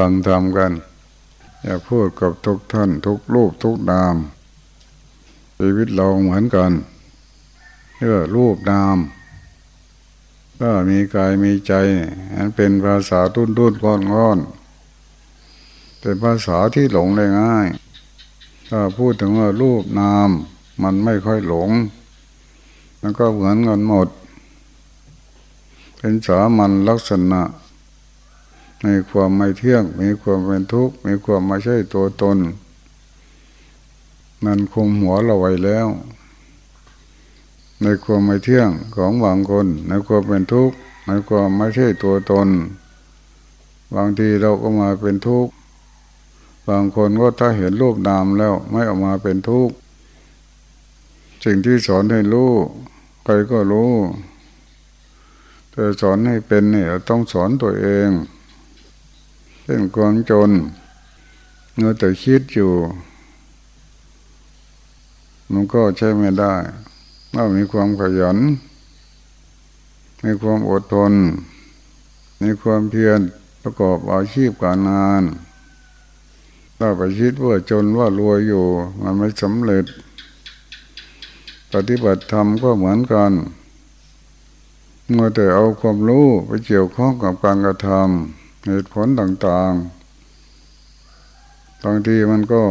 ฟังธรรมกัน อย่าพูดกับทุกท่าน ทุกรูปทุกนาม ชีวิตเราเหมือนกันเรื่อรูปนาม ก็มีกายมีใจอันเป็นภาษาตุ้นตุ้นก้อนก้อนเป็นภาษาที่หลงได้ง่าย ถ้าพูดถึงว่ารูปนาม มันไม่ค่อยหลง มันก็เหมือนกันหมด เป็นสามัญลักษณะ มีความไม่เที่ยง มีความเป็นทุกข์ มีความไม่ใช่ตัวตน มันคุมหัวเราไว้แล้ว ในความไม่เที่ยงของบางคน ในความเป็นทุกข์ ในความไม่ใช่ตัวตน บางทีเราก็มาเป็นทุกข์ บางคนก็ถ้าเห็นรูปนามแล้วไม่ออกมาเป็นทุกข์ สิ่งที่สอนให้รู้ใครก็รู้แต่สอนให้เป็นเนี่ยต้องสอนตัวเอง เช่นความจนเงื่อแต่คิดอยู่ มันก็ใช้ไม่ได้ถ้ามีความขยัน มีความอดทน มีความเพียรประกอบอาชีพการงานถ้าไปคิดว่าจนว่ารวยอยู่ มันไม่สำเร็จ ปฏิบัติธรรมก็เหมือนกันเมื่อแต่เอาความรู้ไปเกี่ยวข้องกับการกระทำ เหตุผลต่างๆ บางทีมันก็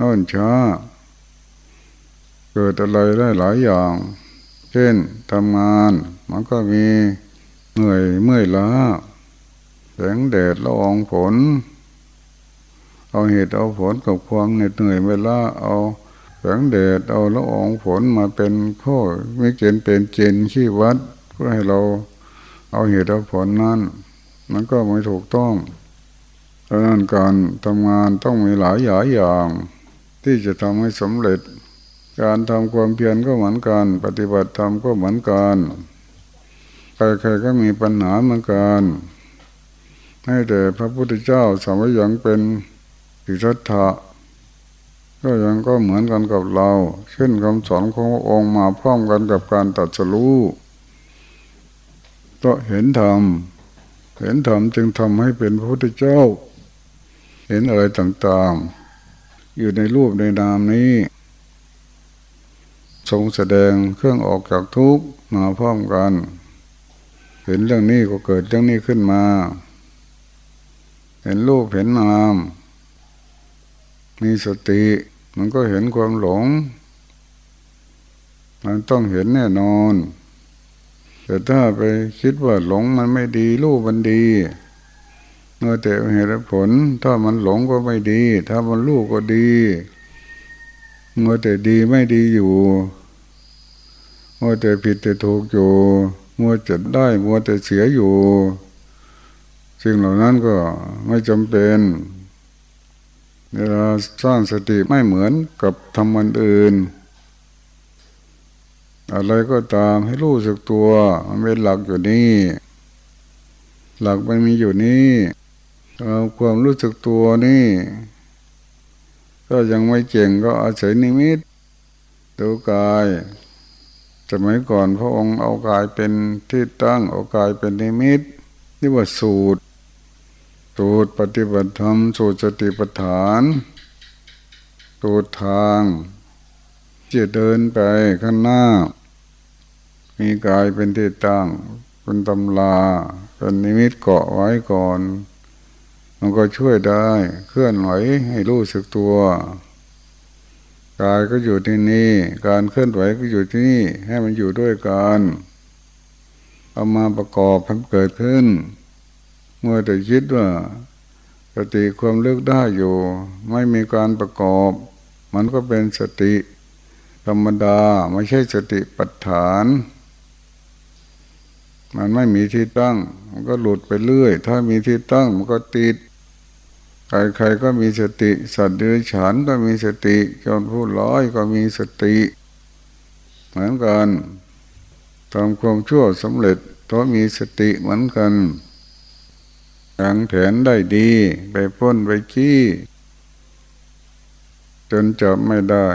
น่นช้า เกิดอะไรได้หลายอย่าง เช่นทำงานมันก็มีเหนื่อยเมื่อยล้าแสงแดดละอองฝนเอาเหตุเอาผลกับความเหน็ดเหนื่อยเวลาเอาแสงแดดเอาละอองฝนมาเป็นข้อไม่เกณฑ์เป็นเกณฑ์ขี้วัดเพื่อให้เราเอาเหตุเอาผลนั้น มันก็ไม่ถูกต้องดังนั้นการทำงานต้องมีหลายอย่างอย่าง ที่จะทำให้สำเร็จ การทำความเพียรก็เหมือนกัน ปฏิบัติธรรมก็เหมือนกันใครๆก็มีปัญหาเหมือนกันให้แต่พระพุทธเจ้าสมัยยังเป็นสิทธัตถะก็ยังก็เหมือนกันกับเราเช่นคำสอนขององค์มาพร้อมกันกับการตัดสู้ก็เห็นธรรม เห็นธรรมจึงทำให้เป็นพระพุทธเจ้า เห็นอะไรต่างๆ อยู่ในรูปในนามนี้ ทรงแสดงเครื่องออกจากทุกข์มาพร้อมกัน เห็นเรื่องนี้ก็เกิดเรื่องนี้ขึ้นมา เห็นรูปเห็นนาม มีสติ มันก็เห็นความหลง มันต้องเห็นแน่นอน แต่ถ้าไปคิดว่าหลงมันไม่ดีรูปมันดีเมื่อแต่เหตุผล ถ้ามันหลงก็ไม่ดี ถ้ามันรู้ก็ดีเมื่อแต่ดีไม่ดีอยู่เมื่อแต่ผิดแต่ถูกอยู่เมื่อจะได้เมื่อแต่เสียอยู่สิ่งเหล่านั้นก็ไม่จำเป็นเวลาสร้างสติไม่เหมือนกับทำมันอื่น อะไรก็ตามให้รู้สึกตัวมันเป็นหลักอยู่นี่หลักมันมีอยู่นี่เอาความรู้สึกตัวนี่ก็ยังไม่เก่งก็อาศัยนิมิตดูกายสมัยก่อนพระองค์เอากายเป็นที่ตั้งเอากายเป็นนิมิตนี่ว่าสูตร สูตรปฏิบัติธรรมสูตรสติปัฏฐานสูตรทาง จะเดินไปข้างหน้า มีกายเป็นที่ตั้ง เป็นตำลาเป็นนิมิตเกาะไว้ก่อน มันก็ช่วยได้ เคลื่อนไหวให้รู้สึกตัว กายก็อยู่ที่นี่ การเคลื่อนไหวก็อยู่ที่นี่ ให้มันอยู่ด้วยกันเอามาประกอบให้เกิดขึ้น เมื่อแต่คิดว่าสติความเลือกได้อยู่ ไม่มีการประกอบ มันก็เป็นสติ ธรรมดาไม่ใช่สติปัฏฐาน มันไม่มีที่ตั้ง มันก็หลุดไปเรื่อย ถ้ามีที่ตั้งมันก็ติด ใครๆก็มีสติ สัตว์เดรัจฉานก็มีสติจนผู้ร้อยก็มีสติ เหมือนกันทำความชั่วสำเร็จก็มีสติเหมือนกันย่างแผนได้ดี ไปพ้นไปขี้ จนจับไม่ได้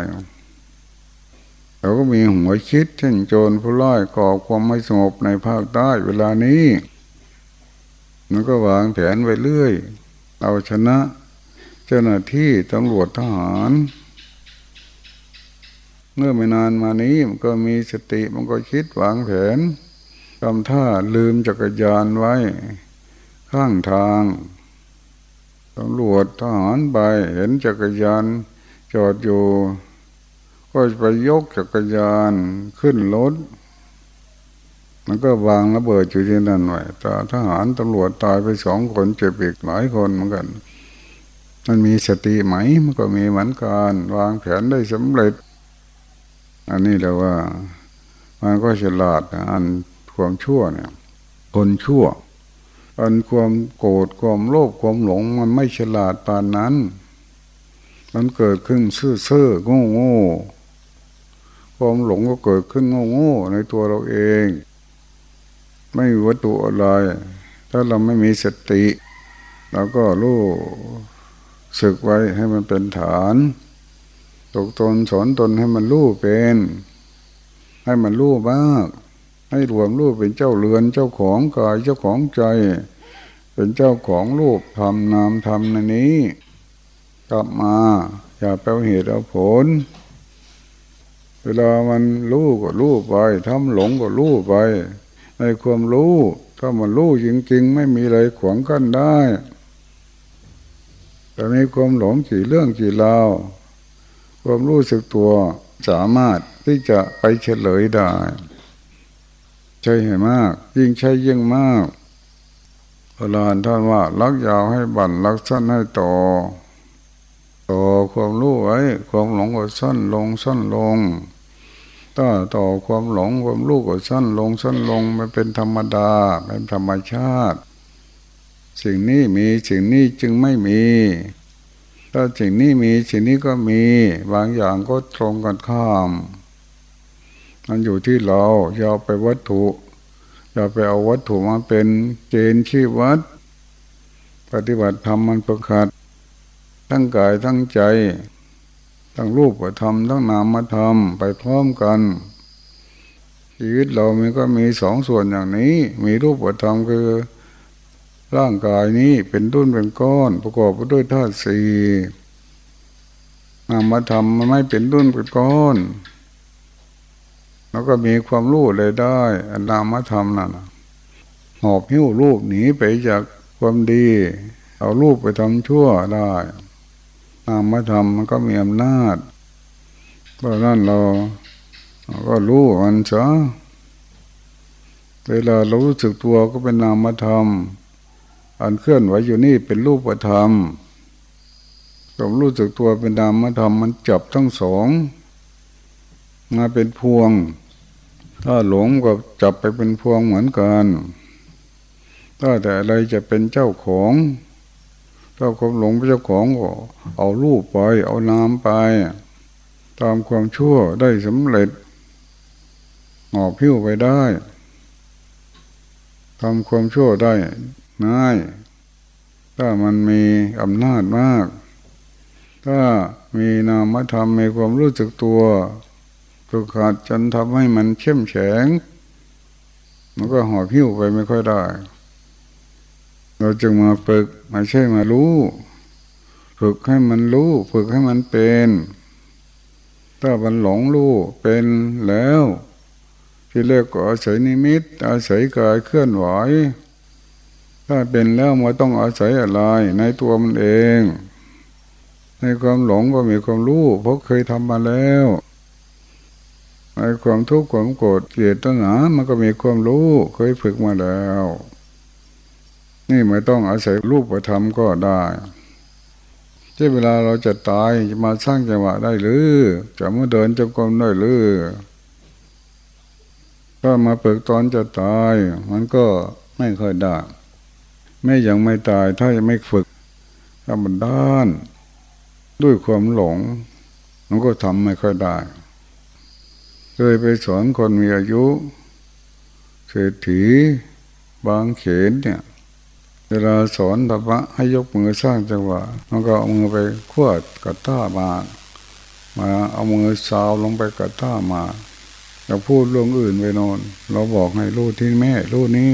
เราก็มีหัวคิดเช่นโจรผู้ร้ายก่อความไม่สงบในภาคใต้เวลานี้มันก็วางแผนไว้เรื่อย เอาชนะ เจ้าหน้าที่ตำรวจทหารเมื่อไม่นานมานี้มันก็มีสติมันก็คิดวางแผนทำท่าลืมจักรยานไว้ ข้างทางตำรวจทหารไปเห็นจักรยานจอดอยู่ ก็ไปยกจักรยานขึ้นรถมันก็วางระเบิดอยู่ที่นั่นไว้แต่ทหารตำรวจตายไปสองคนเจ็บอีกหลายคนเหมือนกัน มันมีสติไหมมันก็มีเหมือนกันวางแผนได้สำเร็จ อันนี้แหละว่า มันก็ฉลาดอันความชั่วเนี่ย คนชั่ว อันความโกรธความโลภความหลงมันไม่ฉลาดปานนั้น มันเกิดขึ้นซื่อๆโง่โง่ ความหลงก็เกิดขึ้นโง่โง่ในตัวเราเอง ไม่มีวัตถุอะไร ถ้าเราไม่มีสติเราก็รู้สึกไว้ให้มันเป็นฐานตกตนสอนตนให้มันรู้เป็น ให้มันรู้บ้างให้รวมรู้เป็นเจ้าเรือนเจ้าของกายเจ้าของใจ เป็นเจ้าของรูปทำนามทำในนี้ กลับมา อย่าแปลเหตุเอาผล เวลามันรู้ก็รู้ไปทำหลงก็รู้ไป ในความรู้ ถ้ามันรู้จริงๆ ไม่มีอะไรขวางกั้นได้ แต่มีความหลงกี่เรื่องกี่ราวความรู้สึกตัวสามารถที่จะไปเฉลยได้ ใช่ให้มาก ยิ่งใช่ยิ่งมากโบราณท่านว่า ลักยาวให้บั่นลักสั้นให้ต่อ ต่อความรู้ไว้ ความหลงก็สั้นลงสั้นลงถ้าต่อความหลงความรู้ก็สั้นลงสั้นลงมันเป็นธรรมดาเป็นธรรมชาติ สิ่งนี้มีสิ่งนี้จึงไม่มี ถ้าสิ่งนี้มีสิ่งนี้ก็มี บางอย่างก็ตรงกันข้ามมันอยู่ที่เราอย่าไปวัตถุอย่าไปเอาวัตถุมาเป็นเกณฑ์ชีวัด ปฏิบัติธรรมมันประคัด ทั้งกายทั้งใจ ทั้งรูปธรรมทั้งนามธรรมไปพร้อมกันชีวิตเรามันก็มีสองส่วนอย่างนี้ มีรูปธรรมคือร่างกายนี้เป็นดุ้นเป็นก้อน ประกอบไปด้วยธาตุสี่นามธรรมมันไม่เป็นดุ้นเป็นก้อน แล้วก็มีความรู้เลยได้อนามธรรมนั่นหอบหิ้วรูปหนีไปจากความดี เอารูปไปทำชั่วได้ นามธรรมมันก็มีอำนาจ เพราะนั้นเราก็รู้มันซะเวลาเรารู้สึกตัวก็เป็นนามธรรม อันเคลื่อนไหวอยู่นี่เป็นรูปธรรมความรู้สึกตัวเป็นนามธรรมมันจับทั้งสองมาเป็นพวง ถ้าหลงก็จับไปเป็นพวงเหมือนกัน ถ้าแต่อะไรจะเป็นเจ้าของ ถ้าความหลงเป็นเจ้าของก็เอารูปไป เอานามไป ตามความชั่วได้สำเร็จหอบพิ้วไปได้ทำความชั่วได้ง่าย ถ้ามันมีอำนาจมาก ถ้ามีนามธรรมมีความรู้สึกตัวฝึกหัดจนทำให้มันเข้มแข็งมันก็หอบพิ้วไปไม่ค่อยได้ เราจึงมาฝึกไม่ใช่มารู้ ฝึกให้มันรู้ ฝึกให้มันเป็น ถ้ามันหลงรู้เป็นแล้ว ที่เรียกก็อาศัยนิมิต อาศัยกายเคลื่อนไหวถ้าเป็นแล้วมันต้องอาศัยอะไรในตัวมันเอง ในความหลงก็มีความรู้เพราะเคยทำมาแล้วในความทุกข์ความโกรธเกลียดตัณหามันก็มีความรู้เคยฝึกมาแล้ว นี่ไม่ต้องอาศัยรูปธรรมก็ได้ที่เวลาเราจะตายจะมาสร้างจังหวะได้หรือจะมาเดินจงกรมได้หรือก็มาเปิดตอนจะตาย มันก็ไม่ค่อยได้ไม่ยังไม่ตายถ้ายังไม่ฝึกทำมันด้าน ด้วยความหลง มันก็ทำไม่ค่อยได้เคยไปสอนคนมีอายุเศรษฐีบางเขนเนี่ย เวลาสอนธรรมะให้ยกมือสร้างจังหวะมันก็เอามือไปขวดกัดท่ามา มาเอามือสาวลงไปกัดท่ามาเราพูดเรื่องอื่นไปนอน เราบอกให้รู้ที่แม่รู้นี้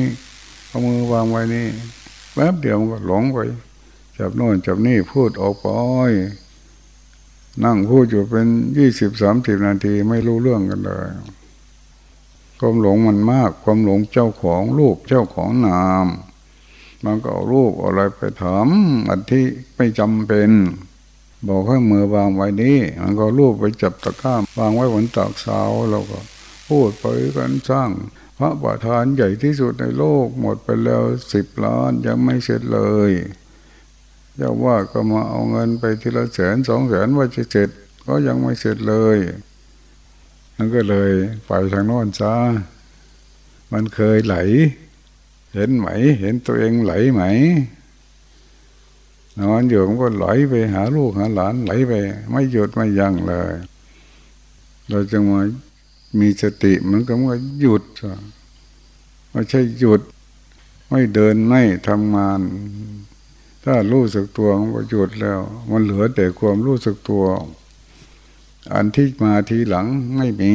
เอามือวางไว้นี่แป๊บเดียวมันก็หลงไปจับโน่นจับนี่พูดออกไปนั่งพูดอยู่เป็นยี่สิบสามสิบนาทีไม่รู้เรื่องกันเลยความหลงมันมาก ความหลงเจ้าของรูปเจ้าของนาม มันก็เอารูปอะไรไปถามอันที่ไม่จำเป็น บอกให้มือวางไว้นี้มันก็รูปไปจับตะก้ามวางไว้บนตากเสาแล้วก็ พูดไปกันสร้าง พระประธานใหญ่ที่สุดในโลกหมดไปแล้วสิบล้านยังไม่เสร็จเลยเจ้าว่าก็มาเอาเงินไปทีละแสนสองแสนว่าจะเสร็จก็ยังไม่เสร็จเลยมันก็เลยไปทางโน้นซะมันเคยไหล เห็นไหม เห็นตัวเองไหลไหม นอนอยู่มันก็ไหลไปหาลูกหาหลานไหลไป ไม่หยุดไม่ยั้งเลย เราจะมามีสติมันก็ว่าหยุดไม่ใช่หยุด ไม่เดินไม่ทำงาน ถ้ารู้สึกตัวมันก็หยุดแล้ว มันเหลือแต่ความรู้สึกตัว อันที่มาทีหลังไม่มี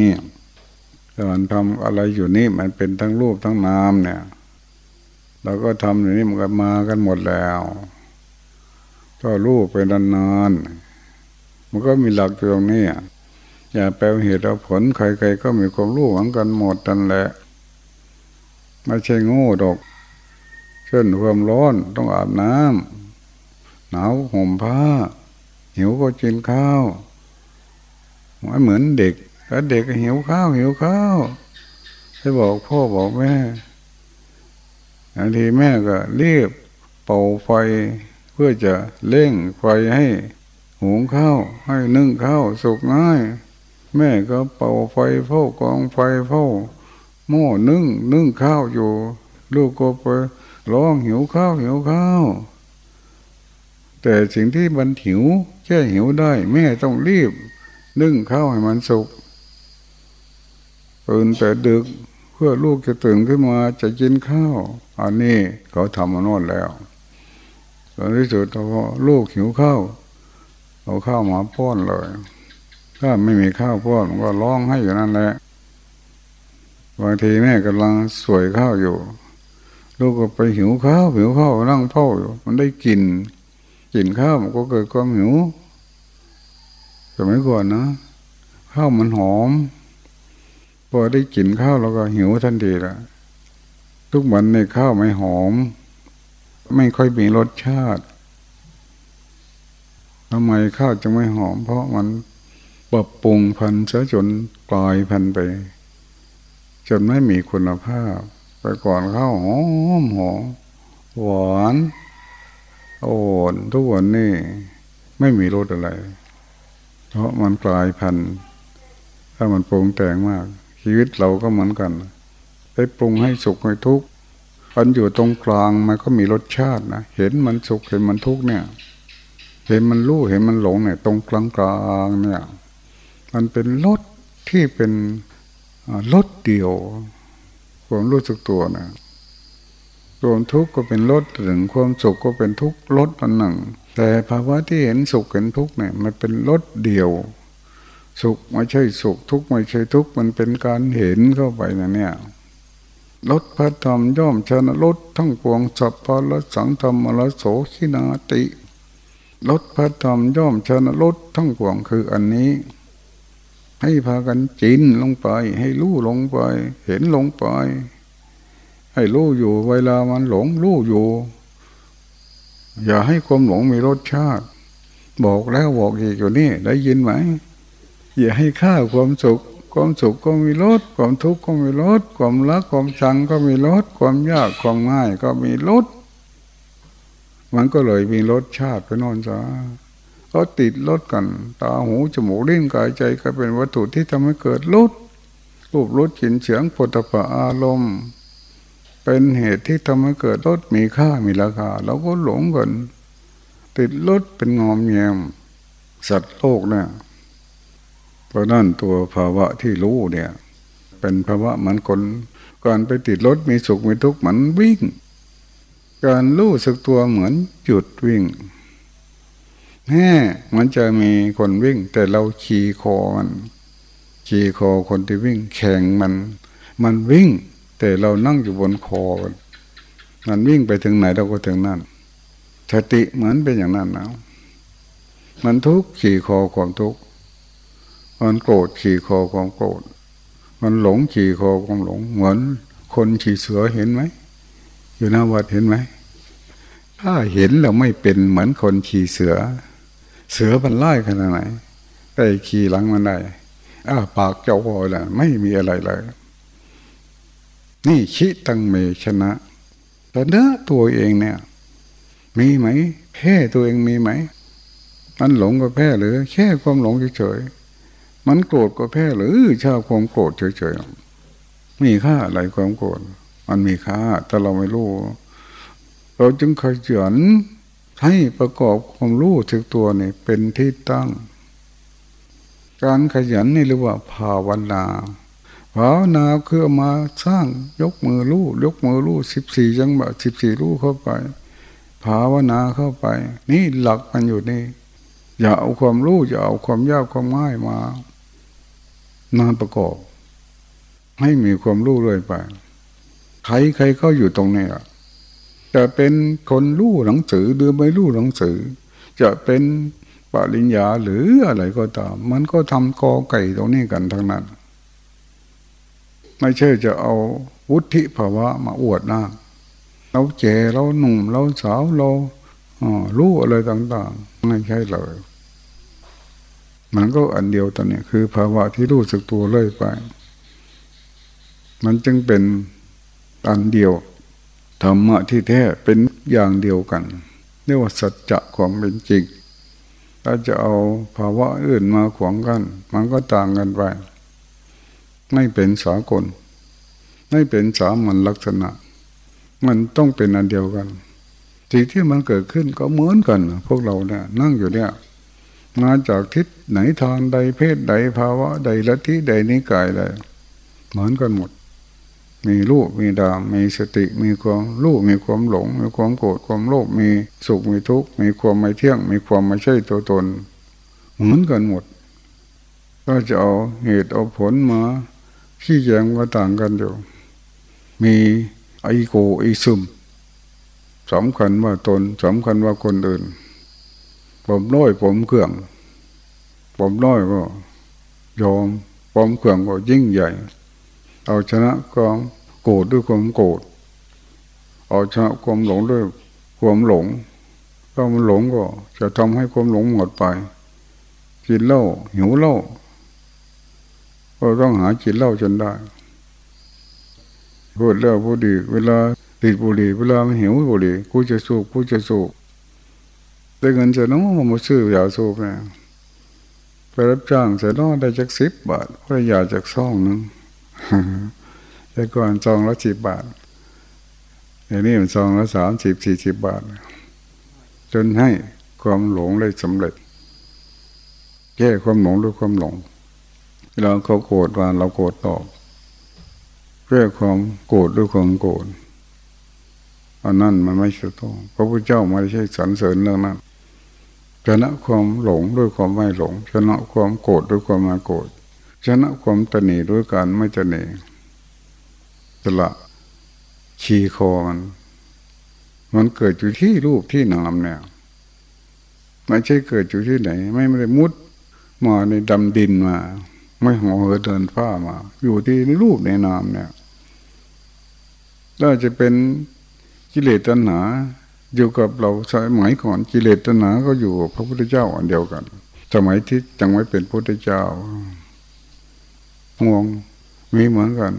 แต่มันทำอะไรอยู่นี่มันเป็นทั้งรูปทั้งนามเนี่ย เราก็ทำอยู่นี่มันก็มากันหมดแล้วก็รูปเป็นานๆมันก็มีหลักตรงนี้อย่าแปลเหตุเอาผลใครๆก็มีความรู้เหมือนกันหมดนั่นแหละไม่ใช่โง่ดอก เช่นความร้อนต้องอาบน้ำหนาวห่มผ้า หิวก็กินข้าวไม่เหมือนเด็กถ้าเด็กหิวข้าวหิวข้าวให้บอกพ่อบอกแม่ บางทีแม่ก็รีบเป่าไฟเพื่อจะเร่งไฟให้หุงข้าวให้นึ่งข้าวสุกง่าย แม่ก็เป่าไฟเฝ้ากองไฟเฝ้าหม้อนึ่งนึ่งข้าวอยู่ ลูกก็ไปร้องหิวข้าวหิวข้าวแต่สิ่งที่มันหิวแค่หิวได้ แม่ต้องรีบนึ่งข้าวให้มันสุกตื่นแต่ดึก พื่อลูกจะตื่นขึ้นมาจะกินข้าว อันนี้เขาทำมาน่นแล้วตอนที่สุดพอลูกหิวข้าวเอาข้าวมาป้อนเลย ถ้าไม่มีข้าวป้อนก็ร้องให้อยู่นั่นแหละบางทีแม่กำลังสวยข้าวอยู่ ลูกก็ไปหิวข้าวหิวข้าวนั่งเฝ้าอยู่มันได้กินกินข้าวมันก็เกิดความหิวสมัยก่อนนะข้าวมันหอม พอได้กินข้าวเราก็หิวทันทีละทุกวันในข้าวไม่หอม ไม่ค่อยมีรสชาติทำไมข้าวจะไม่หอม เพราะมันปรับปรุงพันธุ์ซะจนกลายพันธุ์ไป จนไม่มีคุณภาพ ไปก่อนข้าวหอมหอมหวานโอนทุกวันนี่ไม่มีรสอะไร เพราะมันกลายพันธุ์ถ้ามันปรุงแต่งมาก ชีวิตเราก็เหมือนกัน ไปปรุงให้สุขให้ทุกข์อันอยู่ตรงกลางมันก็มีรสชาตินะเห็นมันสุขเห็นมันทุกข์เนี่ย เห็นมันรู้เห็นมันหลงเนี่ย ตรงกลางกลางเนี่ย มันเป็นรสที่เป็นรสเดียวความรู้สึกตัวนะความทุกข์ก็เป็นรสหนึ่งความสุขก็เป็นทุกข์รสอันหนึ่ง แต่ภาวะที่เห็นสุขเห็นทุกข์เนี่ย มันเป็นรสเดียว สุขไม่ใช่สุขทุกข์ไม่ใช่ทุกข์มันเป็นการเห็นเข้าไปนะเนี่ยลดพระธรรมย่อมชนะลดทั้งปวงสัพพะละสังธรรมละโสขินาติลดพระธรรมย่อมชนะลดทั้งปวงคืออันนี้ ให้พากันจินลงไป ให้รู้ลงไป เห็นลงไป ให้รู้อยู่เวลามันหลงรู้อยู่ อย่าให้ความหลงมีรสชาติ บอกแล้วบอกอีกอยู่นี่ได้ยินไหม อย่าให้ค่าความสุข ความสุขก็มีรสความทุกข์ก็มีรสความรักความชังก็มีรสความยากความง่ายก็มีรสมันก็เลยมีรสชาติไปนอนจ้าก็ติดรสกัน ตาหูจมูกลิ้นกายใจก็เป็นวัตถุที่ทำให้เกิดรสรูปรสกลิ่นเสียงผลิภัณอารมณ์ เป็นเหตุที่ทำให้เกิดรถมีค่ามีราคาเราก็หลงกัน ติดรถเป็นงอมแงมสัตว์โลกเนี่ย เพราะนั่นตัวภาวะที่รู้เนี่ย เป็นภาวะเหมือนคนการไปติดรถมีสุขมีทุกข์เหมือนวิ่ง การรู้สึกตัวเหมือนหยุดวิ่งแม่มันจะมีคนวิ่ง แต่เราขี่คอมันขี่คอคนที่วิ่ง แข่งมัน มันวิ่ง แต่เรานั่งอยู่บนคอมันวิ่งไปถึงไหนเราก็ถึงนั่นสติเหมือนเป็นอย่างนั้นนะมันทุกข์ขี่คอความทุกข์ มันโกรธขี่คอความโกรธ มันหลงขี่คอความหลง เหมือนคนขี่เสือเห็นไหม อยู่หน้าวัดเห็นไหม ถ้าเห็นแล้วไม่เป็นเหมือนคนขี่เสือ เสือมันไล่ขนาดไหน แต่ขี่หลังมันได้อ้าปากเจ้าพอแล้วไม่มีอะไรเลย นี่ชิตังเมชนะแต่เนื้อตัวเองเนี่ย มีไหมแพ้ตัวเองมีไหม มันหลงก็แพ้หรือแค่ความหลงเฉยๆ มันโกรธก็แพ้หรือชาความโกรธเฉยๆมีค่าอะไรความโกรธมันมีค่า แต่เราไม่รู้ เราจึงขยันให้ประกอบความรู้ถึกตัวนี่เป็นที่ตั้ง การขยันนี่เรียกว่าภาวนาภาวนาคือมาสร้างยกมือรู้ยกมือรู้สิบสี่จังหวะสิบสี่รู้เข้าไป ภาวนาเข้าไป นี่หลักมันอยู่นี่ อย่าเอาความรู้อย่าเอาความยากความง่ายมา นานประกอบ ให้มีความรู้เลยไป ใครใครเข้าอยู่ตรงนี้อะจะเป็นคนรู้หนังสือหรือไม่รู้หนังสือ จะเป็นปริญญาหรืออะไรก็ตาม มันก็ทำกอไก่ตรงนี้กันทั้งนั้น ไม่ใช่จะเอาวุฒิภาวะมาอวดหน้าเราเจเราหนุ่มเราสาวเรารู้อะไรต่าง ๆ ไม่ใช่เลย มันก็อันเดียวตอนนี้คือภาวะที่รู้สึกตัวเลื่อยไป มันจึงเป็นอันเดียวธรรมะที่แท้เป็นอย่างเดียวกันเรียกว่าสัจจะความเป็นจริงถ้าจะเอาภาวะอื่นมาขวางกัน มันก็ต่างกันไป ไม่เป็นสากล ไม่เป็นสามัญลักษณะ มันต้องเป็นอันเดียวกันสิ่งที่มันเกิดขึ้นก็เหมือนกัน พวกเราเนี่ยนั่งอยู่เนี่ย มาจากทิศไหนทางใดเพศใดภาวะ ใดละที่ใดนิกายใดเหมือนกันหมด มีรูปมีดามมีสติมีความรู้มีความหลง มีความโกรธความโลภมีสุขมีทุกข์มีความไม่เที่ยง มีความไม่ใช่ตัวตน เหมือนกันหมด ก็จะเอาเหตุเอาผลมาขี้แยงก็ต่างกันอยู่ มีไอโกไอซึมสำคัญว่าตนสำคัญว่าคนอื่น ผมน้อยผมเครื่อง ผมน้อยก็ยอมผมเครื่องก็ยิ่งใหญ่ เอาชนะความโกรธด้วยความโกรธเอาชนะความหลงด้วยความหลงถ้ามันหลงก็ จะทำให้ความหลงหมดไปกินเหล้าหิวเหล้าก็ต้องหากินเหล้าจนได้พูดแล้วพูดดี เวลาติดบุหรี่เวลามันหิวบุหรี่กูจะสูบกูจะสูบ ได้เงินเสร็จน้องมาซื้อยาสูบเนี่ยไปรับจ้างเสร็จน้องได้จักสิบบาทเพรยาจากซองนึงแต่ก่อนซองละสิบบาทเดี๋ยวนี้มันซองละสามสิบสี่สิบบาท จนให้ความหลงได้สำเร็จ แก้ความหลงด้วยความหลงเราเขาโกรธว่าเราโกรธตอบแก้ความโกรธด้วยความโกรธอันนั้นมันไม่ใช่ต้องพระพุทธเจ้าไม่ใช่สรรเสริญเรื่องนั้น ชนะความหลงด้วยความไม่หลง ชนะความโกรธด้วยความไม่โกรธชนะความตนีด้วยการไม่ตนีสละชีคอมันมันเกิดอยู่ที่รูปที่นามเนี่ยไม่ใช่เกิดอยู่ที่ไหน ไม่ได้มุดมาในดำดินมา ไม่ห่อเหินเดินฟ้ามา อยู่ที่ในรูปในนามเนี่ยถ้าจะเป็นกิเลสตัณหา อยู่กับเราสมัยก่อนกิเลสตัณหาก็อยู่พระพุทธเจ้าอันเดียวกัน สมัยที่ยังไม่เป็นพระพุทธเจ้าห่วงมีเหมือนกัน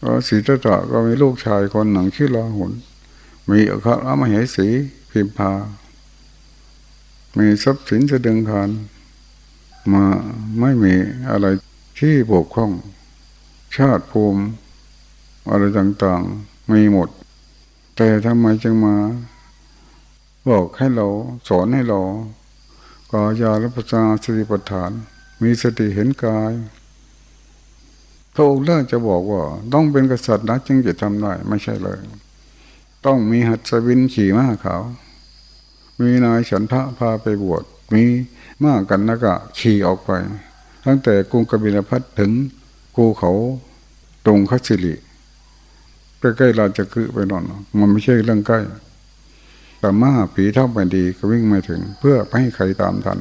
ก็สีตตะก็มีลูกชายคนหนึ่งชื่อลาหุนมีอัครมเหสีพิมพา มีทรัพย์สินสะดึงคานมาไม่มีอะไรที่บกพร่อง ชาติภูมิ อะไรต่างๆ มีหมด แต่ทำไมจึงมา บอกให้เราสอนให้เรากายาและปัญญาสติปัฏฐาน มีสติเห็นกายพระองค์เลิกจะบอกว่า ต้องเป็นกษัตริย์นะจึงจะทำได้ไม่ใช่เลย ต้องมีหัดสวินขี่ม้าขาวมีนายฉันทะพาไปบวชมีมากันนกะขี่ออกไป ตั้งแต่กรุงกบิลพัทถึงกูเขาตรงคัสิริ ใกล้ๆเราจะคือไปนอน มันไม่ใช่เรื่องใกล้แต่ม้าผีเท่าไปดีก็วิ่งไม่ถึง เพื่อไม่ให้ใครตามทัน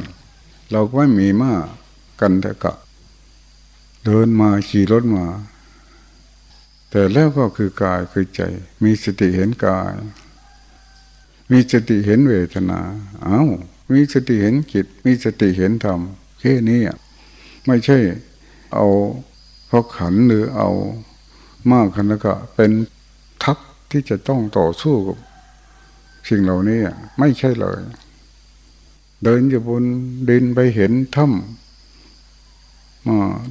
เราก็ไม่มีม้ากันแต่กะ เดินมาขี่รถมา แต่แล้วก็คือกายคือใจ มีสติเห็นกาย มีสติเห็นเวทนา เอา้า มีสติเห็นจิต มีสติเห็นธรรมแค่นี้ไม่ใช่เอาพอขันหรือเอา มากขนแล้วก็เป็นทัพที่จะต้องต่อสู้กับสิ่งเหล่านี้ไม่ใช่เลย เดินอยู่บนดินไปเห็นถ้ำ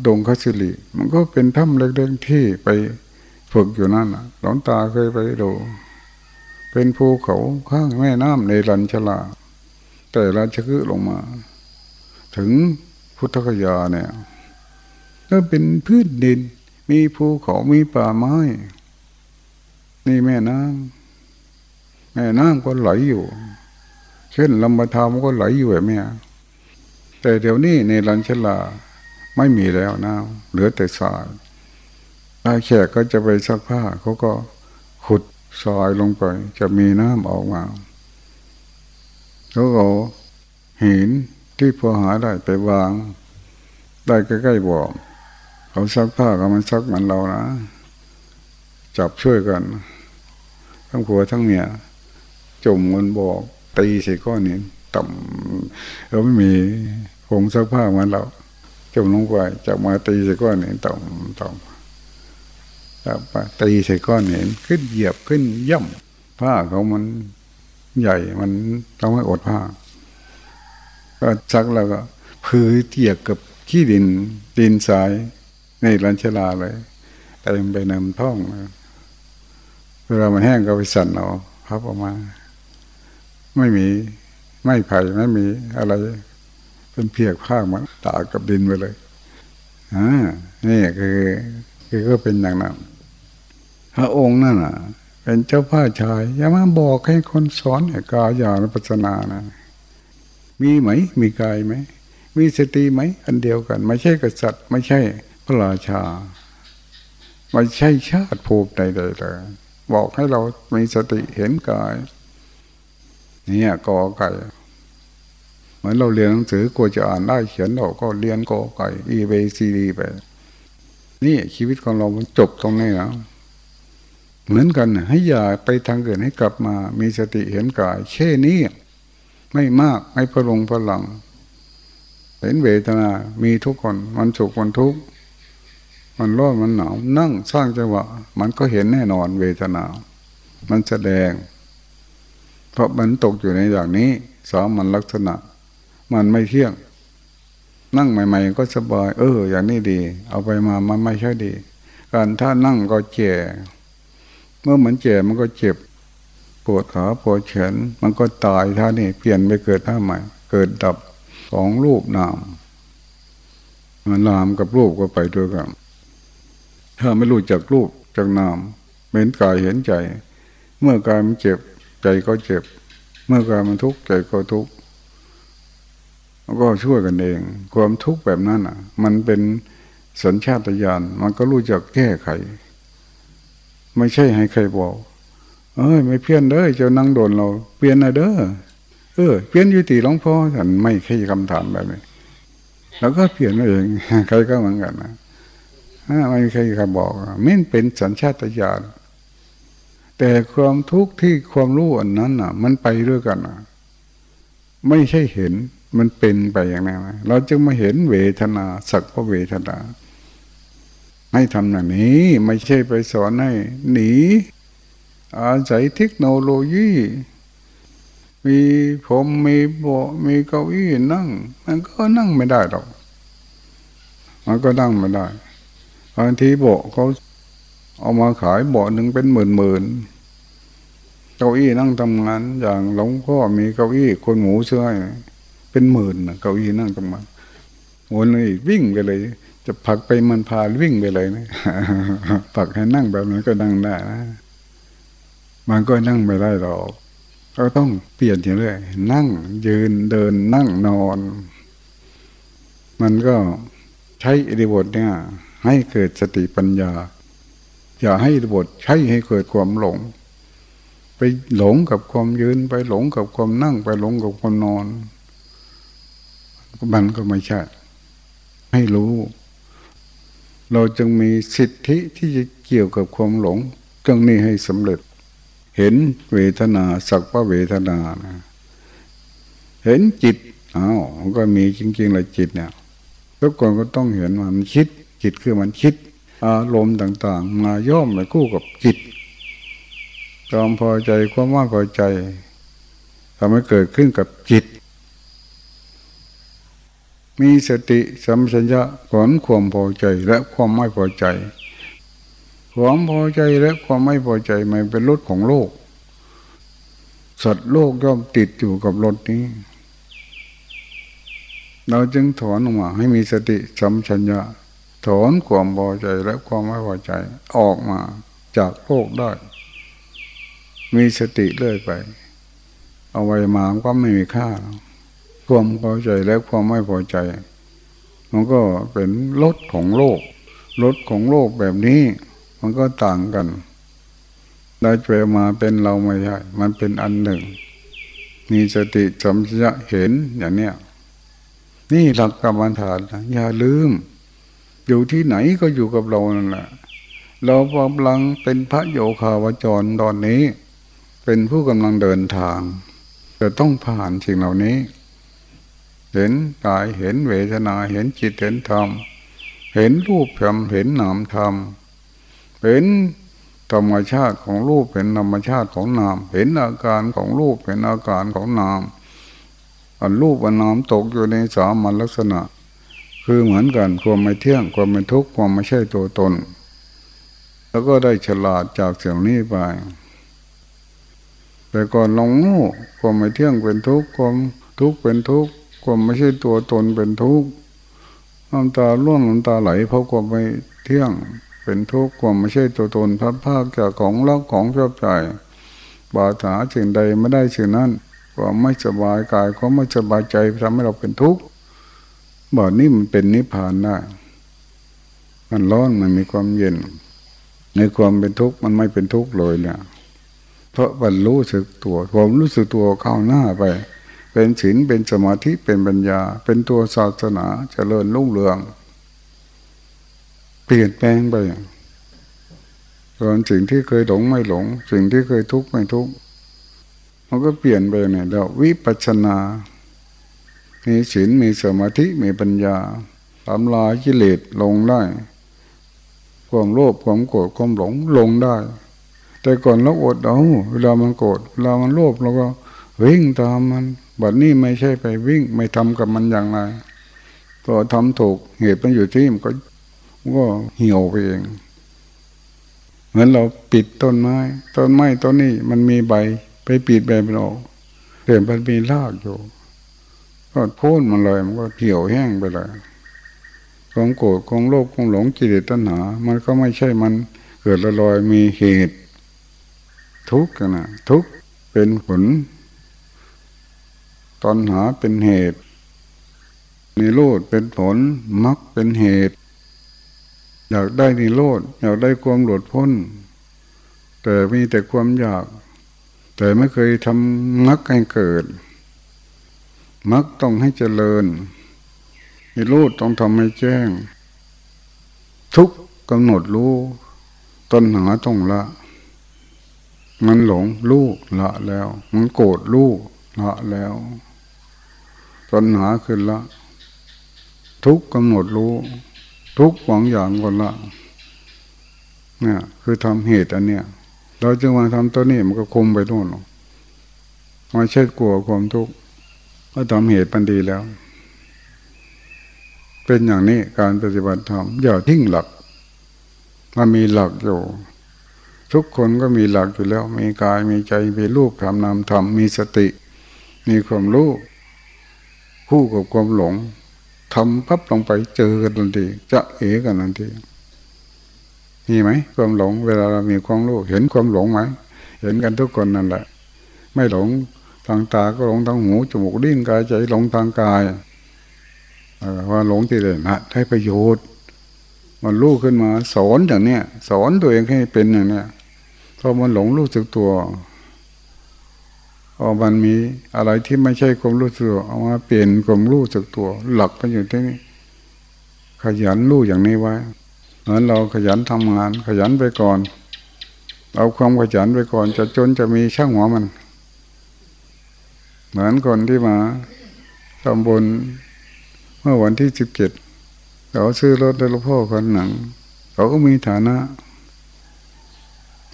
ดงคัสิลิมันก็เป็นถ้ำเล็กๆที่ไปฝึกอยู่นั่นหลวงตาเคยไปดูเป็นภูเขาข้างแม่น้ำในรัญชลา แต่ราชคือลงมา ถึงพุทธคยาเนี่ยก็เป็นพื้นดิน มีภูเขามีป่าไม้นี่แม่น้ำแม่น้ำก็ไหลอยู่ เช่นลำบธารก็ไหลอยู่แบบนี้แต่เดี๋ยวนี้ในลันชลาไม่มีแล้วน้ำเหลือแต่ทรายถ้าแขกก็จะไปซักผ้าเขาก็ขุดทรายลงไป จะมีน้ำออกมาเขาเอาหินที่พอหาได้ไปวาง ได้ใกล้ๆบ่อ เขาซักผ้าก็มันซักเหมือนเรานะจับช่วยกัน ทั้งผัวทั้งเมียจมเงินบอกตีใส่ก้อนนี้ต่ำเราไม่มีผงซักผ้าเหมือนเราจมลงไปจับมาตีใส่ก้อนนี้ต่ำต่ำจับไปตีใส่ก้อนนี้ขึ้นเหยียบขึ้นย่ำผ้าเขามันใหญ่มันต้องให้อดผ้าก็ซักแล้วก็พื้นเทียกกับขี้ดินดินทราย นี่ลันชลาเลยเต็มไปนำท้องเวลามันแห้งก็ไปสั่นเอาพับออกมา ไม่มีไม่ไผ่ไม่มีอะไร เป็นเพียกผ้ามาตากับดินไปเลยอ่านี่คือคือก็เป็นอย่างนั้นพระองค์นั่นอะ เป็นเจ้าผ้าชาย อย่ามาบอกให้คนสอนกายานุปัสนานะ มีไหม มีกายไหม มีสติไหม อันเดียวกัน ไม่ใช่กษัตริย์ ไม่ใช่ พระราชา ไม่ใช่ชาติภูมิใดๆเลยบอกให้เรามีสติเห็นกาย เนี่ยกอไก่ เหมือนเราเรียนหนังสือกลัวจะอ่านได้เขียนเราก็เรียนกอไก่อีเบซีดีไป นี่ชีวิตของเรามันจบตรงนี้นะเหมือนกันให้อย่าไปทางเกินให้กลับมา มีสติเห็นกายเช่นี้ไม่มากไม่พลงพลัง เห็นเวทนา มีทุกคน มันสุขมันทุกข์ มันร้อนมันหนาวนั่งสร้างจังหวะ มันก็เห็นแน่นอนเวทนา มันแสดง เพราะมันตกอยู่ในอย่างนี้สามันลักษณะ มันไม่เที่ยง นั่งใหม่ ๆ ก็สบาย เออ อย่างนี้ดี เอาไปมามันไม่ใช่ดี การถ้านั่งก็เจ็บเมื่อเหมือนเจ็บมันก็เจ็บปวดขาปวดแขนมันก็ตายท่านี่เปลี่ยนไปเกิดท่าใหม่ เกิดดับของรูปนามมันนามกับรูปก็ไปด้วยกัน ถ้าไม่รู้จักรูปจากนามเห็นกายเห็นใจ เมื่อกายมันเจ็บใจก็เจ็บ เมื่อกายมันทุกข์ใจก็ทุกข์ก็ช่วยกันเอง ความทุกข์แบบนั้นอะ มันเป็นสัญชาตญาณมันก็รู้จักแก้ไข ไม่ใช่ให้ใครบอก เอ้ย ไม่เพี้ยนเด้อจะนั่งโดนเราเปลี่ยนนะเด้อเออเปลี่ยนยุติหลวงพ่อฉันไม่ใช่คำถามแบบนี้แล้วก็เปลี่ยนเองใครก็เหมือนกันนะ ไม่มีใครบอกมันเป็นสัญชาตญาณแต่ความทุกข์ที่ความรู้อันนั้นอะ มันไปด้วยกันอะ ไม่ใช่เห็นมันเป็นไปอย่างนั้นเราจึงมาเห็นเวทนา สักพระเวทนา ให้ทำอย่างนี้ ไม่ใช่ไปสอนให้หนี อาศัยเทคโนโลยี มีผมมีโบมีเก้าอี้นั่ง มันก็นั่งไม่ได้หรอก มันก็นั่งไม่ได้ บางทีโบเขาเอามาขายบ่หนึ่งเป็นหมื่นหมื่นเก้าอี้นั่งทำงาน อย่างหลวงพ่อมีเก้าอี้คนหมูเชื่อเป็นหมื่นเก้าอี้นั่งทำงานวนเลยวิ่งไปเลย จะผักไปมันพาวิ่งไปเลยนะผักให้นั่งแบบนั้นก็นั่งได้นะมันก็นั่งไม่ได้หรอกก็ต้องเปลี่ยนอย่างเรื่อยนั่งยืนเดินนั่งนอน มันก็ใช้อิริบทเนี่ย ให้เกิดสติปัญญา อย่าให้บทใช้ให้เกิดความหลง ไปหลงกับความยืนไปหลงกับความนั่งไปหลงกับความนอน มันก็ไม่ใช่ ให้รู้ เราจึงมีสิทธิที่จะเกี่ยวกับความหลงเรื่องนี้ให้สำเร็จ เห็นเวทนาสักว่าเวทนานะเห็นจิตอ้าวก็มีจริงๆเลยจิตเนี่ยทุกคนก็ต้องเห็นว่ามันคิด จิตคือมันคิด อารมณ์ต่าง ๆ มาย่อมไปคู่กับจิตความพอใจความไม่พอใจทำให้เกิดขึ้นกับจิต มีสติสัมชัญญะผลความพอใจและความไม่พอใจ ความพอใจและความไม่พอใจมันเป็นรถของโลก สัตว์โลกย่อมติดอยู่กับรถนี้ เราจึงถอนออกมาให้มีสติสัมชัญญะ ถอนความพอใจและความไม่พอใจออกมาจากโลกได้ มีสติเลื่อยไป เอาไว้มาก็ไม่มีค่า ความพอใจและความไม่พอใจ มันก็เป็นรถของโลกรถของโลกแบบนี้ มันก็ต่างกัน ได้แปลมาเป็นเราไม่ใช่มันเป็นอันหนึ่ง มีสติสัมผัสเห็นอย่างเนี้ยนี่หลักกรรมฐานนะอย่าลืม อยู่ที่ไหนก็อยู่กับเรานั่นแหละเรากำลังเป็นพระโยคาวจรตอนนี้ เป็นผู้กำลังเดินทางจะต้องผ่านสิ่งเหล่านี้ เห็นกายเห็นเวทนาเห็นจิตเห็นธรรม เห็นรูปธรรมเห็นนามธรรมเห็นธรรมชาติของรูปเห็นธรรมชาติของนาม เห็นอาการของรูปเห็นอาการของนาม อันรูปอันนามตกอยู่ในสามัญลักษณะ คือเหมือนกันความไม่เที่ยงความไม่ทุกข์ความไม่ใช่ตัวตน แล้วก็ได้ฉลาดจากเสียงนี้ไปแต่ก่อนหลงความไม่เที่ยงเป็นทุกข์ความทุกข์เป็นทุกข์ความไม่ใช่ตัวตนเป็นทุกข์น้ำตาล่วงน้ำตาไหล เพราะความไม่เที่ยงเป็นทุกข์ความไม่ใช่ตัวตนพัดภาคจากของรักของชอบใจบาดาสิ่งใดไม่ได้สิ่งนั้นความไม่สบายกายความไม่สบายใจทำให้เราเป็นทุกข์ บ่อนี้มันเป็นนิพพานได้มันร้อนมันมีความเย็น ในความเป็นทุกข์มันไม่เป็นทุกข์เลยเนี่ยเพราะมันรู้สึกตัวผมรู้สึกตัวเข้าหน้าไป เป็นศีลเป็นสมาธิเป็นปัญญา เป็นตัวศาสนาจเจริญรุ่งเรือง เปลี่ยนแปลงไปส่วนสิ่งที่เคยหลงไม่หลง สิ่งที่เคยทุกข์ไม่ทุกข์มันก็เปลี่ยนไปเนี่ยเราวิปัชนา มีศีลมีสมาธิมีปัญญาทำลายกิเลสลงได้ความโลภความโกรธความหลงลงได้ แต่ก่อนเราอดเอาเวลามันโกรธเวลามันโลภเราก็วิ่งตามมันบัดนี้ไม่ใช่ไปวิ่งไม่ทำกับมันอย่างไรพอทำถูกเหตุมันอยู่ที่มันก็ก็เหี่ยวไปเอง เหมือนเราปิดต้นไม้ ต้นไม้ต้นนี้มันมีใบ ไปปิดใบมันออกแต่มันมีรากอยู่ ก็โค่นมันเลย มันก็เหี่ยวแห้งไปเลยของโกรธของโลภของหลงกิเลสตัณหา มันก็ไม่ใช่มันเกิดลอยมีเหตุ ทุกข์นะทุกข์เป็นผลตอนหาเป็นเหตุนิโรธเป็นผลมรรคเป็นเหตุ อยากได้นิโรธอยากได้ความหลุดพ้น แต่มีแต่ความอยาก แต่ไม่เคยทำมรรคให้เกิด มรรคต้องให้เจริญนิโรธต้องทำให้แจ้ง ทุกกำหนดรู้ต้นหาต้องละ มันหลงลูกละแล้ว มันโกรธลูกละแล้วตัณหาขึ้นละ ทุกกำหนดรู้ ทุกหวังอย่างคนละเนี่ยคือทำเหตุอันเนี้ยเราจึงมาทำตัวนี้มันก็คุมไปนู่นไม่ใช่กลัวความทุกข์ ก็ทำเหตุมันดีแล้ว เป็นอย่างนี้การปฏิบัติธรรมอย่าทิ้งหลักมันมีหลักอยู่ ทุกคนก็มีหลักอยู่แล้ว มีกายมีใจมีรูปทำนามทำมีสติ มีความรู้คู่กับความหลงทำพับลงไปเจอกันทันทีจะเอกันทันทีมีไหมความหลง เวลาเรามีความรู้เห็นความหลงไหมเห็นกันทุกคนนั่นแหละ ไม่หลง ทางตาก็หลงทางหูจมูกดิ้นกายใจหลงทางกายว่าหลงที่เด่นนะให้ประโยชน์ มันรู้ขึ้นมา สอนอย่างเนี้ยสอนตัวเองให้เป็นอย่างเนี้ยพอมันหลงรู้สึกตัวเอามันมีอะไรที่ไม่ใช่ความรู้สึกเอามาเปลี่ยนความรู้สึกตัว หลักก็อยู่ที่นี่ขยันรู้อย่างนี้ไว้เหมือนเราขยันทำงาน ขยันไปก่อน เอาความขยันไปก่อน จะจนจะมีช่างหัวมัน เหมือนคนที่มาทำบุญเมื่อวันที่สิบเจ็ดเขาซื้อรถได้ลูกพ่อคนหนัง เขาก็มีฐานะ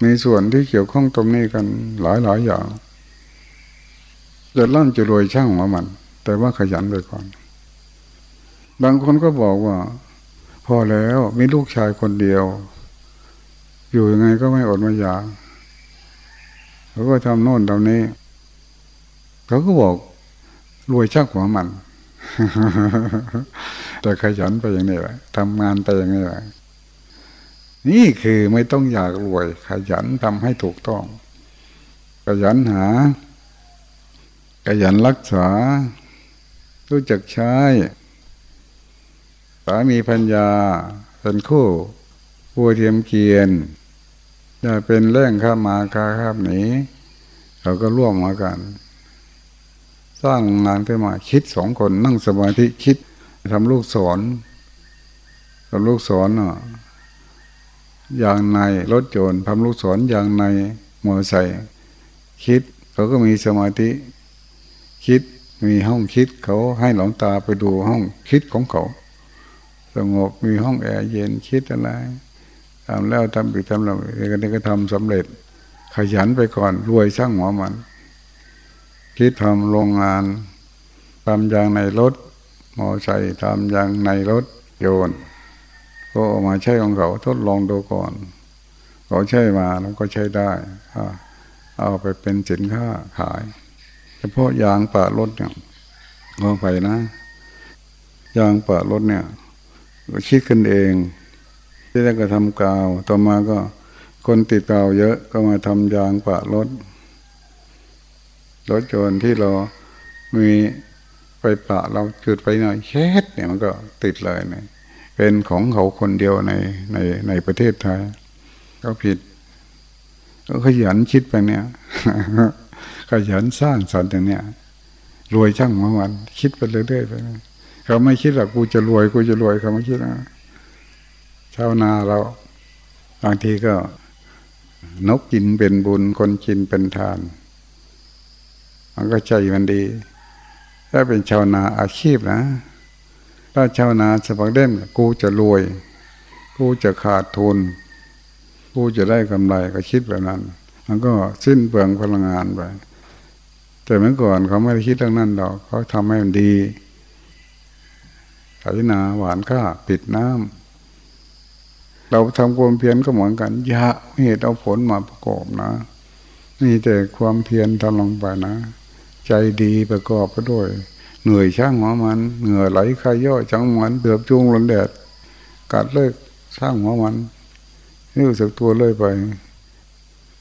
มีส่วนที่เกี่ยวข้องตรงนี้กันหลายหลายอย่างจะร่ำจะรวยช่างหัวมัน แต่ว่าขยันไปก่อน บางคนก็บอกว่า พอแล้วมีลูกชายคนเดียว อยู่ยังไงก็ไม่อดไม่อยากเขาก็ทำโน่นทำนี้ เขาก็บอกรวยช่างหัวมัน แต่ขยันไปอย่างนี้แหละทำงานไปอย่างนี้แหละนี่คือไม่ต้องอยากรวย ขยันทำให้ถูกต้อง ขยันหา ขยันรักษา รู้จักใช้สามีพัญญาเป็นคู่ผู้เทียมเกียนจะเป็นแร่งข้ามาคาข้ามหนีเราก็ร่วมมากัน สร้างงานขึ้นมาคิดสองคนนั่งสมาธิคิดทำลูกศรทำลูกศรเนาะอย่างในรถโจรทำลูกศรอย่างในมอไซค์คิดเขาก็มีสมาธิ คิดมีห้องคิดเขาให้หลงตาไปดูห้องคิดของเขา สงบมีห้องแอร์เย็นคิดอะไรทำแล้วทำอีกทำแล้วก็นี้ก็ทำสำเร็จ ขยันไปก่อนรวยช่างหัวมัน คิดทำโรงงานทำอย่างในรถ มอไซค์ทำอย่างในรถโยน ก็ออกมาใช้ของเขาทดลองดูก่อนเขาใช้มาแล้วก็ใช้ได้เอาไปเป็นสินค้าขาย เฉพาะยางปะรถเนี่ยมองไปนะยางปะรถเนี่ยคิดขึ้นเอง ที่แรกก็ทำกาว ต่อมาก็คนติดกาวเยอะก็มาทำยางปะรถ รถจนที่เรามีไปปะเราจุดไปหน่อยแค่เนี่ยมันก็ติดเลยเนี่ยเป็นของเขาคนเดียวในในในประเทศไทยก็ผิดก็ขยันคิดไปเนี่ยขยันสร้างสรรค์อย่างเนี้ยรวยช่างมาวัน คิดไปเรื่อยๆไปเขาไม่คิดหรอกกูจะรวยกูจะรวยเขาไม่คิดนะชาวนาเราบางทีก็ นกกินเป็นบุญคนกินเป็นทาน มันก็ใจมันดี ถ้าเป็นชาวนาอาชีพนะ ถ้าชาวนาสมัครเด่นกูจะรวย กูจะขาดทุน กูจะได้กำไรก็คิดแบบนั้น มันก็สิ้นเปลืองพลังงานไปแต่เมื่อก่อนเขาไม่ได้คิดเรื่องนั้นหรอกเขาทำให้มันดีไถนาหวานข้าปิดน้ำเราทำความเพียรก็เหมือนกันยะเหตุเอาผลมาประกอบนะนี่แต่ความเพียรทำลงไปนะ ใจดีประกอบไปด้วย เหนื่อยช่างหัวมัน เหงื่อไหลคายย่อจังหมันเดือบจุงลนแดดกัดเลิกช่างหัวมันรู้สึกตัวเลยไป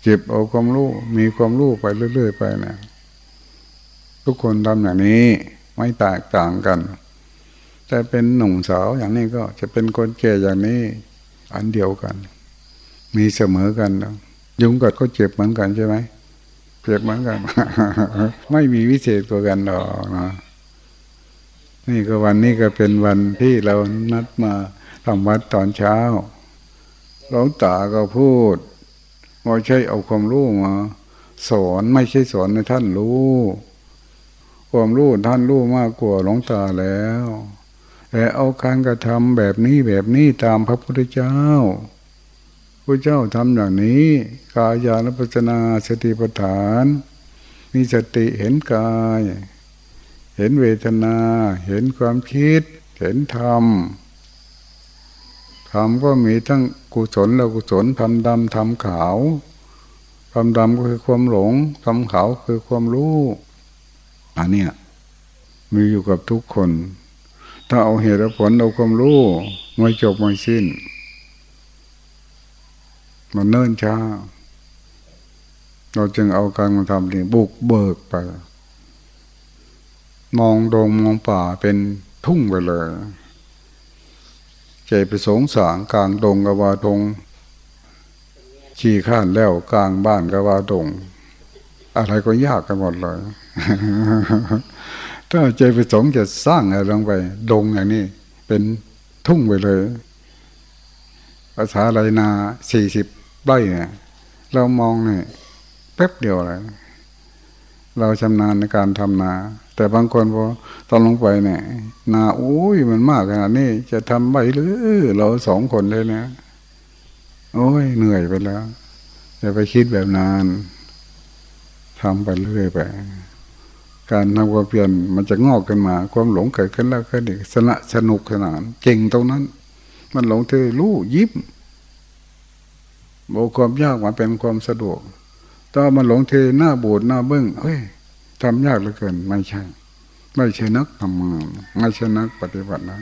เจ็บเอาความรู้มีความรู้ไปเรื่อยๆไปเนะี่ยทุกคนทำอย่างนี้ไม่แตกต่างกัน แต่เป็นหนุ่มสาวอย่างนี้ก็จะเป็นคนแก่อย่างนี้อันเดียวกัน มีเสมอกันยุงกัดก็เจ็บเหมือนกันใช่ไหม เจ็บเหมือนกัน ไม่มีวิเศษกว่ากันหรอกนะนี่ก็วันนี้ก็เป็นวันที่เรานัดมาทำวัดตอนเช้าหลวงตาก็พูดว่าใช่เอาความรู้มาสอนไม่ใช่สอนในท่านรู้ ความรู้ท่านรู้มากกว่าหลวงตาแล้ว แต่เอาการกระทำแบบนี้แบบนี้ตามพระพุทธเจ้า พระเจ้าทำอย่างนี้ กายานุปัจนาสติปัฏฐาน มีสติเห็นกาย เห็นเวทนา เห็นความคิด เห็นธรรมธรรมก็มีทั้งกุศลและกุศลทำดำทำขาวทำดำก็คือความหลงทำขาวคือความรู้อันเนี้ยมีอยู่กับทุกคน ถ้าเอาเหตุผลเอาความรู้ไม่จบไม่สิ้น มันเนิ่นช้า เราจึงเอาการมาทำนี่บุกเบิกไป มองดงมองป่าเป็นทุ่งไปเลยใจไปสงสารกลางดงกวาดงขี่ข้านแล้วกลางบ้านกวาดง อะไรก็ยากกันหมดเลย ถ้าใจไปสงจะสร้างอะไรลงไป ดงอย่างนี้เป็นทุ่งไปเลยภาษาไรนาสี่สิบ ไร่เนี่ยเรามองเนี่ยแป๊บเดียวเลยเราชำนาญในการทำนา แต่บางคนพอตอนลงไปเนี่ยนาโอ้ยมันมากขนาดนี้จะทำไหวหรือเราสองคนเลยนะโอ้ยเหนื่อยไปแล้วอย่าไปคิดแบบนานทำไปเรื่อยไป การทำความเพียรมันจะงอกขึ้นมา ความหลงเกิดขึ้นแล้วก็ดีสนะสนุกสนานเก่งตรงนั้น มันหลงเธอรู้ยิ้ม บอกความยากมาเป็นความสะดวกถ้ามันหลงเทหน้าบูดหน้าเบิ้งเฮ้ยทำยากเหลือเกินไม่ใช่ ไม่ใช่นักทำงานไม่ใช่นักปฏิบัตินะ